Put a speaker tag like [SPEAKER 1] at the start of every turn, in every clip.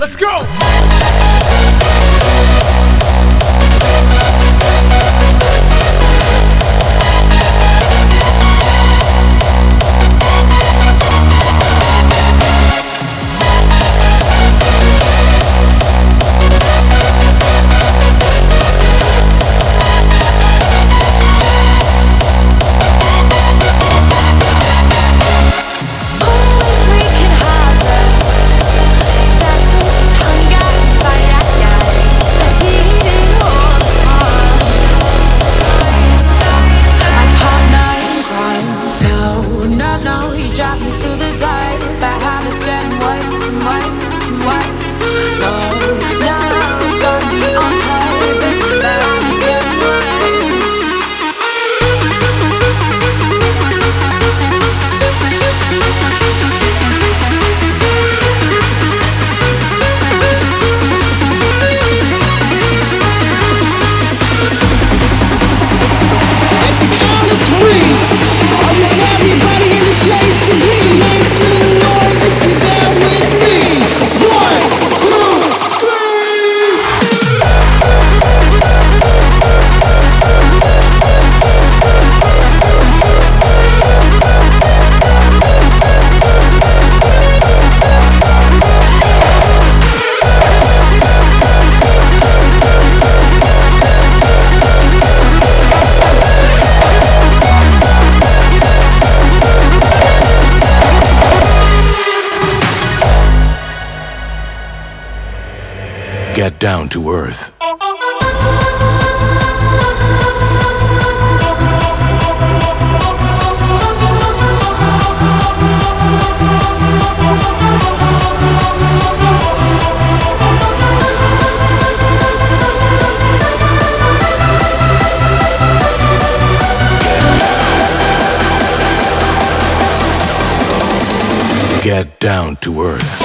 [SPEAKER 1] Let's go!
[SPEAKER 2] get down to earth. Get down to earth.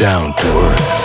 [SPEAKER 2] down to earth.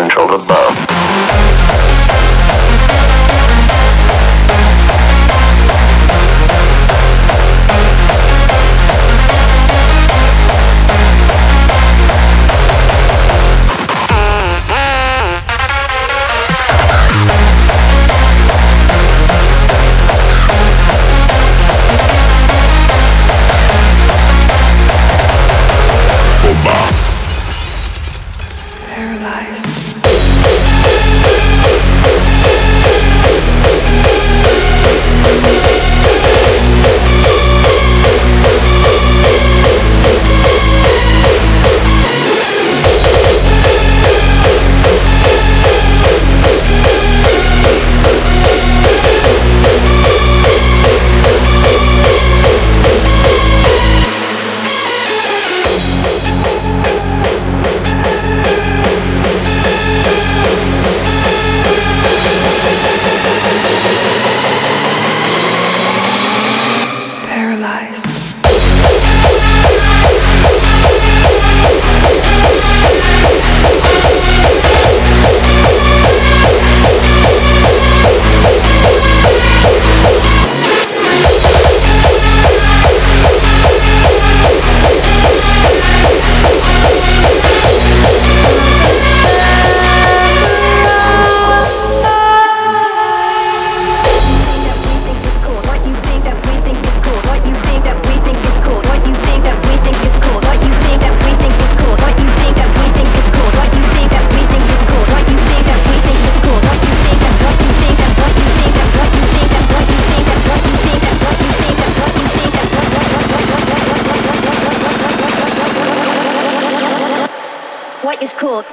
[SPEAKER 3] And we
[SPEAKER 4] What is cool?